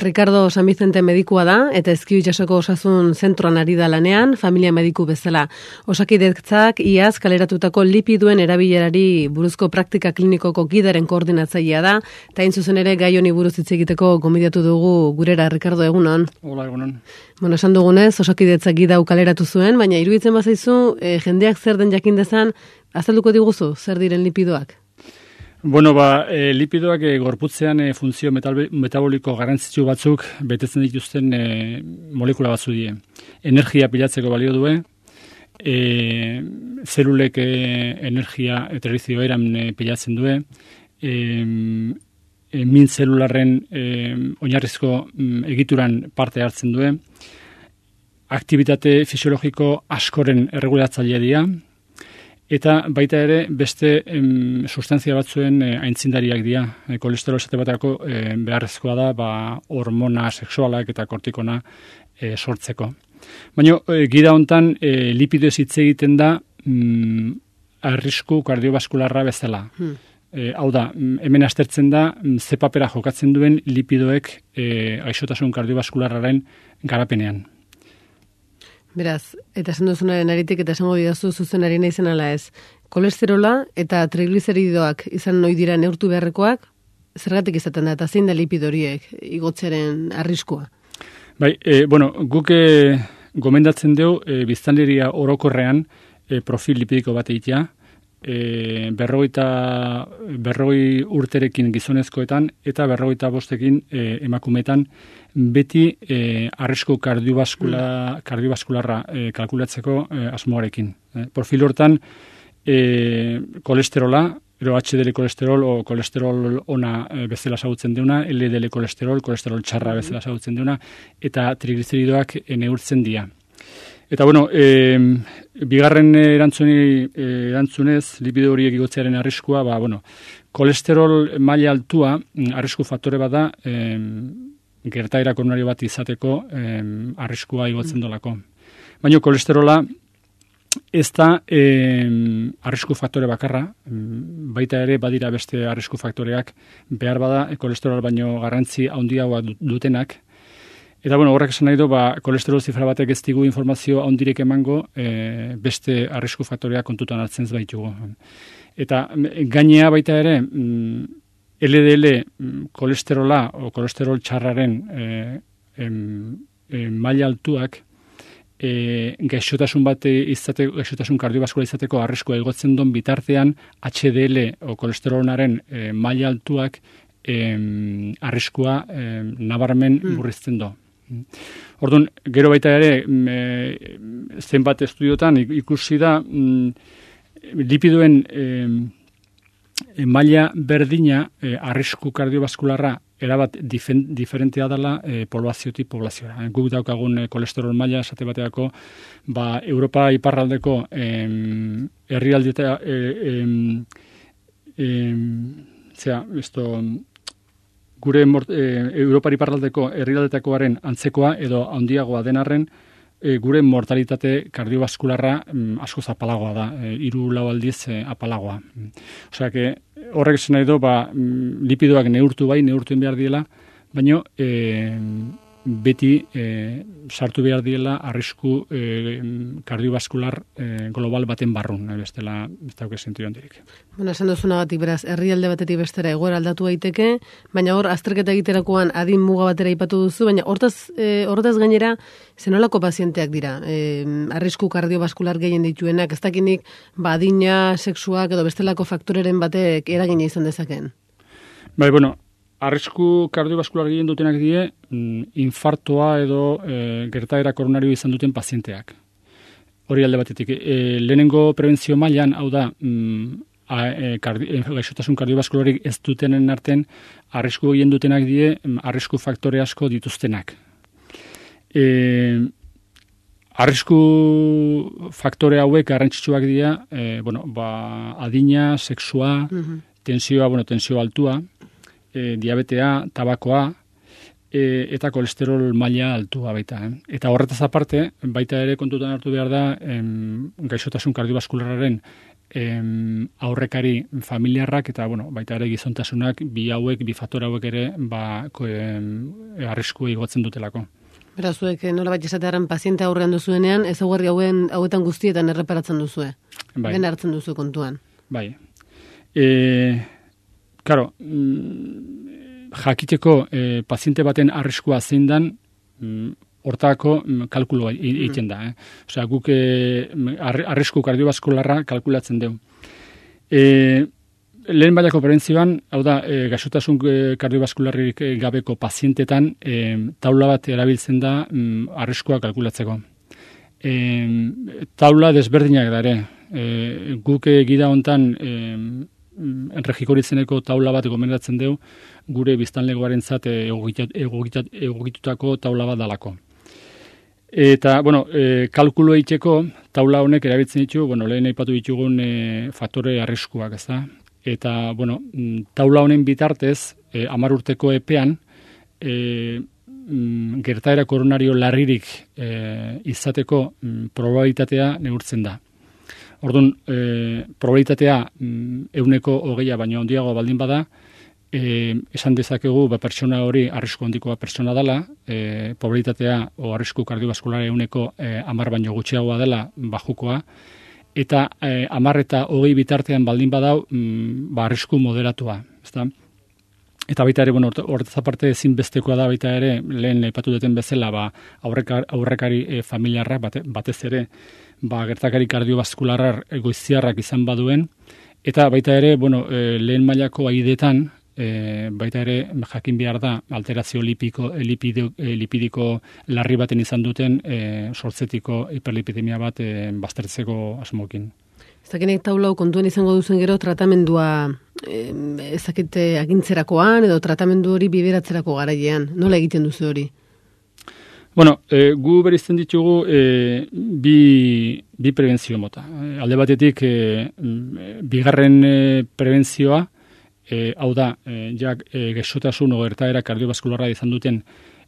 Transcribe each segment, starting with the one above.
Ricardo San Vicente medikua da eta ezkiu jasoko osasun zentroan ari da lanean, familia mediku bezala. Osakidetzak iaz kaleratutako lipiduen erabilerari buruzko praktika klinikoko gidaren koordinatzailea da, eta zuzen ere gai honi buruz hitz egiteko gomidatu dugu gurera Ricardo egunon. Hola egunon. Bueno, esan dugunez, osakidetzak gidau kaleratu zuen, baina iruditzen bazaizu, e, jendeak zer den jakin dezan, azalduko diguzu, zer diren lipidoak? Bueno, ba, e, lipidoak e, gorputzean e, funtzio metaboliko garrantzitsu batzuk betetzen dituzten e, molekula batzu die. Energia pilatzeko balio due, e, zelulek e, energia eterizio eran e, pilatzen due, e, e, min zelularren e, oinarrizko mm, egituran parte hartzen due, aktivitate fisiologiko askoren erregulatzailea dira, Eta baita ere beste em, sustantzia batzuen e, aintzindariak dira. E, kolesterol esate batako e, beharrezkoa da ba, hormona sexualak eta kortikona e, sortzeko. Baina e, gida hontan e, lipido ez hitz egiten da mm, arrisku kardiobaskularra bezala. Hmm. E, hau da, mm, hemen astertzen da mm, ze papera jokatzen duen lipidoek e, aixotasun kardiobaskularraren garapenean. Beraz, eta esan duzunaren aritik eta esango didazu zuzenari nahi zen ala ez. Kolesterola eta trigliseridoak izan noi dira neurtu beharrekoak, zergatik izaten da, eta zein da lipidoriek igotzaren arriskua? Bai, e, bueno, guk e, gomendatzen dugu e, biztanleria orokorrean e, profil lipidiko bat egitea, e, berrogeita berrogei urterekin gizonezkoetan eta berrogeita bostekin e, emakumetan beti e, arrisku kardiobaskula, mm. kardiobaskularra e, kalkulatzeko e, asmoarekin. E, profil hortan e, kolesterola, ero HDL kolesterol o kolesterol ona e, bezala sautzen deuna, LDL kolesterol, kolesterol txarra mm. bezala sautzen deuna, eta trigliceridoak neurtzen dira. Eta bueno, e, bigarren erantzuni eh, erantzunez lipido horiek igotzearen arriskua, ba bueno, kolesterol maila altua mm, arrisku faktore bada, eh gertaera koronario bat izateko eh arriskua igotzen dolako. Baina kolesterola ez da eh arrisku faktore bakarra, mm, baita ere badira beste arrisku faktoreak. Behar bada kolesterol baino garrantzi handiagoa dutenak, Eta bueno, horrek esan nahi du, ba, kolesterol zifra batek ez digu informazio ondirek emango, e, beste arrisku faktorea kontutan hartzen baitugu. Eta gainea baita ere, mm, LDL mm, kolesterola o kolesterol txarraren e, em, maila altuak e, gaixotasun bat izate, gaixotasun kardiobaskular izateko arriskua egotzen don bitartean HDL o kolesterolonaren e, maila altuak em, arriskua em, nabarmen hmm. burrizten do. Orduan, gero baita ere, e, zenbat estudiotan ikusi da mm, lipidoen e, maila berdina e, arrisku kardiobaskularra erabat difen, diferentea dela e, poblaziotik poblazioa. E, guk daukagun e, kolesterol maila esate bateako ba, Europa iparraldeko e, herrialdeta e, e, zera, esto, gure e, Europari parraldeko herrialdetekoaren antzekoa edo handiagoa denarren e, gure mortalitate kardiobaskularra mm, asko zapalagoa da, e, iru lau aldiz e, apalagoa. Osea, que horrek esan nahi do, ba, mm, lipidoak neurtu bai, neurtu behar diela, baina e, beti e, sartu behar diela arrisku e, kardiobaskular e, global baten barrun, e, bestela ez dauke zentu dirik. Bueno, esan duzuna batik, beraz, herrialde batetik bestera egoera aldatu daiteke, baina hor, azterketa egiterakoan adin muga batera ipatu duzu, baina hortaz, e, hortaz gainera, zenolako pazienteak dira, e, arrisku kardiobaskular gehien dituenak, ez dakinik, ba, adina, sexuak edo bestelako faktoreren batek eragina izan dezaken? Bai, bueno, arrisku kardiobaskular gehien dutenak die, mm, infartoa edo e, gertaera koronario izan duten pazienteak. Hori alde batetik, e, lehenengo prebentzio mailan hau da, mm, a, e, kardi, e, gaixotasun kardiobaskulari ez dutenen arten, arrisku gehien dutenak die, mm, arrisku faktore asko dituztenak. E, arrisku faktore hauek garrantzitsuak dira, e, bueno, ba, adina, sexua, mm tensioa, bueno, tensio altua, e, diabetea, tabakoa, e, eta kolesterol maila altua baita. Eh? Eta horretaz aparte, baita ere kontutan hartu behar da, em, gaixotasun kardiobaskulararen em, aurrekari familiarrak eta bueno, baita ere gizontasunak bi hauek, bi faktor hauek ere ba, ko, em, arrisku igotzen dutelako. Beraz, zuek eh, nola bat esatearen paziente aurrean duzuenean, ezaguarri hauen hauetan guztietan erreparatzen duzue. Bai. Ben hartzen duzu kontuan. Bai. E, karo, mm, jakiteko e, paziente baten arriskua zein dan, mm, hortako mm, kalkulo egiten da. Eh? Osea, guk e, arrisku kardiobaskularra kalkulatzen dugu. E, lehen bailako prebentzioan, hau da, e, gaixotasun e, kardiobaskularrik gabeko pazientetan, e, taula bat erabiltzen da mm, arriskua kalkulatzeko. E, taula desberdinak da ere. E, guk e, gida hontan e, enregikorizeneko taula bat gomendatzen dugu, gure biztanlegoaren zat egokitutako taula bat dalako. Eta, bueno, e, kalkulo eiteko, taula honek erabiltzen ditu, bueno, lehen aipatu ditugun e, faktore arriskuak, ez da? Eta, bueno, mm, taula honen bitartez, e, amar urteko epean, e, mm, gertaera koronario larririk e, izateko mm, probabilitatea neurtzen da. Orduan, e, probabilitatea mm, euneko hogeia baino ondiago baldin bada, e, esan dezakegu ba, pertsona hori arrisku handikoa pertsona dela, e, probabilitatea o arrisku kardiobaskulare euneko e, amar baino gutxiagoa dela bajukoa, eta e, amar eta hogei bitartean baldin badau mm, ba, arrisku moderatua. Ezta? Eta baita ere, bueno, horretaz aparte ezin bestekoa da baita ere, lehen lepatu duten bezala, ba, aurrekari, aurrekari e, familiarra, bate, batez ere, ba, gertakari kardiobaskularrar egoiziarrak izan baduen, eta baita ere, bueno, e, lehen mailako aidetan, e, baita ere jakin behar da alterazio lipiko, lipido, lipidiko larri baten izan duten e, sortzetiko hiperlipidemia bat e, baztertzeko asmokin. Ez taulau kontuen izango duzen gero tratamendua ez dakite agintzerakoan edo tratamendu hori bideratzerako garailean. Nola egiten duzu hori? Bueno, e, gu berizten ditugu e, bi, bi prebentzio mota. alde batetik, e, bigarren e, prebentzioa, e, hau da, e, jak, e, gexotasun o gertaera kardiobaskularra izan duten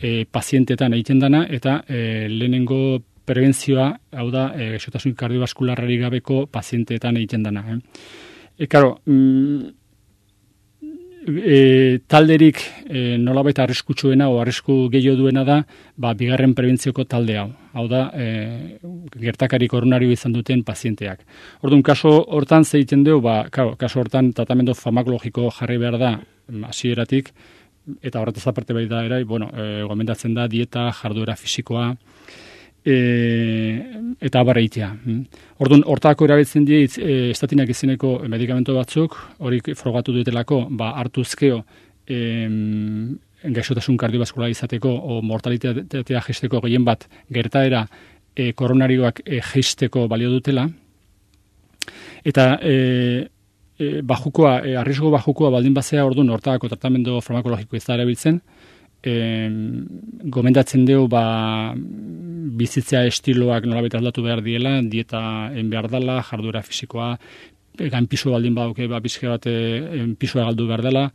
e, pazientetan egiten dana, eta e, lehenengo prebentzioa, hau da, e, gexotasun kardiobaskularrari gabeko pazientetan egiten dana. Eh? E, karo, mm, e, talderik e, nolabait arriskutsuena o arrisku gehiago duena da, ba, bigarren prebentzioko talde hau. Hau da, e, gertakari koronario izan duten pazienteak. Orduan, kaso hortan zeiten dugu, ba, kaso hortan tratamendu farmakologiko jarri behar da mm, hasieratik eta horretaz aparte bai da, erai, bueno, e, gomendatzen da dieta, jarduera fisikoa, e, eta abarra itea. Mm. Orduan, hortako erabiltzen die, e, estatinak izeneko medikamento batzuk, hori frogatu dutelako, ba, hartuzkeo, e, gaixotasun kardiobaskular izateko, o mortalitatea gesteko gehien bat, gertaera e, koronarioak e, gesteko balio dutela, eta e, e, bajukoa, e, arrisko bajukoa baldin bazea orduan, hortako tratamendu farmakologiko ez da erabiltzen, e, gomendatzen dugu ba, bizitzea estiloak nolabait aldatu behar diela, dieta en behar dela, jarduera fisikoa, egan pisu baldin baduke, ba, bizke bat e, pisua galdu behar dela,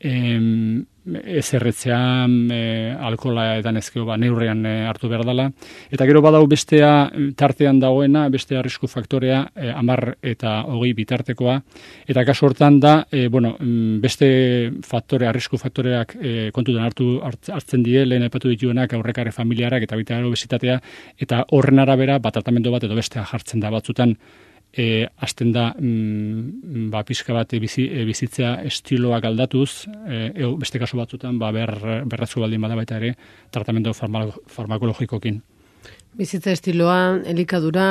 em, ez erretzean, e, alkola eta nezkeo ba, neurrean e, hartu behar dela. Eta gero badau bestea tartean dagoena, beste arrisku faktorea, e, amar eta hogei bitartekoa. Eta kasu hortan da, e, bueno, beste faktore, arrisku faktoreak e, kontutan hartu hartzen die, lehen epatu dituenak aurrekare familiarak eta bitar obesitatea, eta horren arabera, bat tratamendu bat edo bestea jartzen da batzutan, e, azten da mm, ba, pixka bat bizi, e, bizitzea estiloak aldatuz, e, e, beste kasu batzutan ba, ber, berratzu baldin bada baita ere tratamendu farmakologikokin. Bizitza estiloa, elikadura,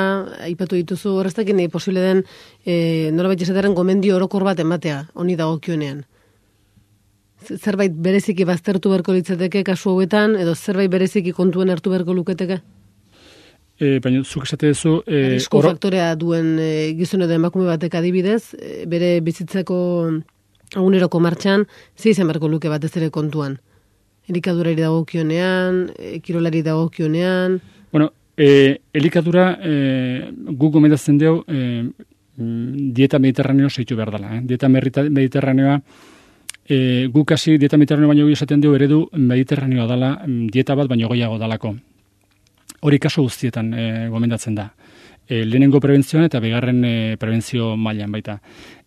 aipatu dituzu, horreztakin nahi posible den e, nola baita gomendio orokor bat ematea, honi dago kionean. Zerbait bereziki baztertu berko litzateke kasu hauetan, edo zerbait bereziki kontuen hartu berko luketeke? E, baina zuk esate duzu... E, faktorea duen e, gizone edo emakume batek adibidez, bere bizitzeko aguneroko martxan, zi izan berko luke batez ere kontuan. Elikadurari dago kionean, e, kirolari dago kionean... Bueno, e, elikadura e, gu gomendatzen dugu e, mm, dieta mediterraneo zeitu behar dela. Eh? Dieta mediterraneoa e, guk hasi dieta mediterraneo baino esaten dugu eredu mediterraneoa dela mm, dieta bat baino goiago dalako hori kaso guztietan e, gomendatzen da. e, lehenengo prebentzioan eta bigarren e, prebentzio mailan baita.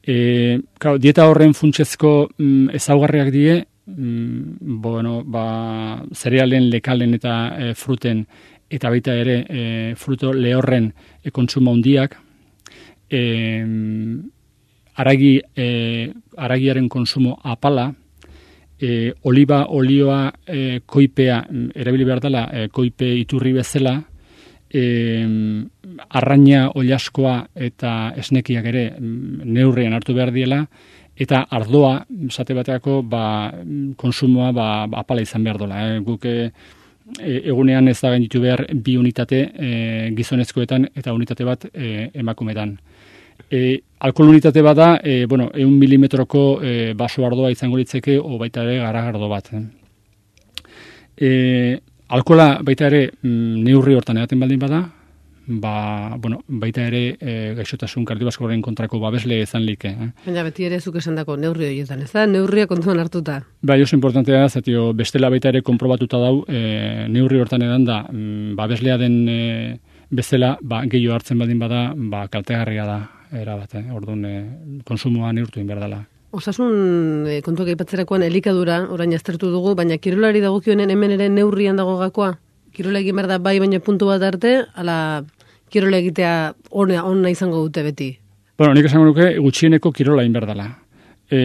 E, kau, dieta horren funtsezko mm, ezaugarriak die, mm, bueno, ba, zerealen, lekalen eta e, fruten, eta baita ere e, fruto lehorren e, kontsumo handiak, e, aragi, e, aragiaren konsumo apala, e, oliba olioa e, koipea, erabili behar dela, e, koipe iturri bezala, e, arraina oliaskoa eta esnekiak ere mm, neurrian hartu behar diela, eta ardoa, zate bateako, ba, konsumoa ba, apala izan behar dola. Eh? Guk e, egunean ez da ditu behar bi unitate e, gizonezkoetan eta unitate bat e, emakumetan. E, alkohol unitate bada, e, bueno, eun milimetroko e, baso ardoa izango litzeke, o baita ere garagardo bat. Eh? E, alkola baita ere mm, neurri hortan edaten baldin bada, ba, bueno, baita ere e, gaixotasun kardiobaskorren kontrako babesle izan like. Eh? Baina beti ere zuk esan dako neurri horietan, ez da? Neurria kontuan hartuta. Ba, oso importantea da, zatio, bestela baita ere konprobatuta dau, e, neurri hortan edan da, mm, babeslea den e, bezala, ba, gehiago hartzen baldin bada, ba, kaltegarria da, era bat, eh? orduan e, konsumoa neurtu inberdala. Osasun e, kontuak aipatzerakoan elikadura, orain aztertu dugu, baina kirolari dagokionen hemen ere neurrian dago gakoa? Kirola egin behar da bai baina puntu bat arte, ala kirola egitea ona, ona izango dute beti? Bueno, nik esango nuke gutxieneko kirola egin behar dela. E,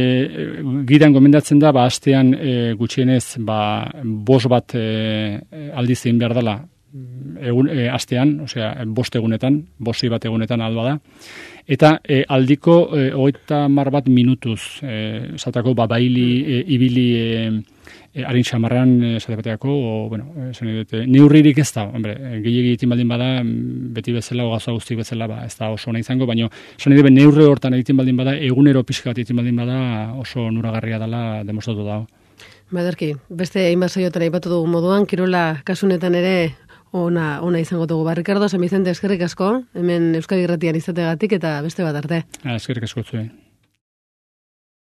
gidan gomendatzen da, ba, astean e, gutxienez, ba, bos bat e, aldiz egin behar dela, egun, e, astean, osea, bost egunetan, bosi bat egunetan alba da. Eta e, aldiko e, oita mar bat minutuz, e, saltako, ba, baili, e, ibili, e, e, harin xamarran, e, bateako, o, bueno, e, neurririk ez da, hombre, gehiagi egiten baldin bada, beti bezala, ogazo guzti bezala, ba, ez da oso ona izango, baina, esan edo, neurri hortan egiten baldin bada, egunero pixka bat egiten baldin bada, oso nuragarria dela demostratu dago. Baderki, beste hainbat saioetara ipatu dugu moduan, Kirola kasunetan ere ona, ona izango dugu. Ba, Ricardo San Vicente eskerrik asko, hemen Euskadi Irratian izategatik eta beste bat arte. Ah, eskerrik asko zuen.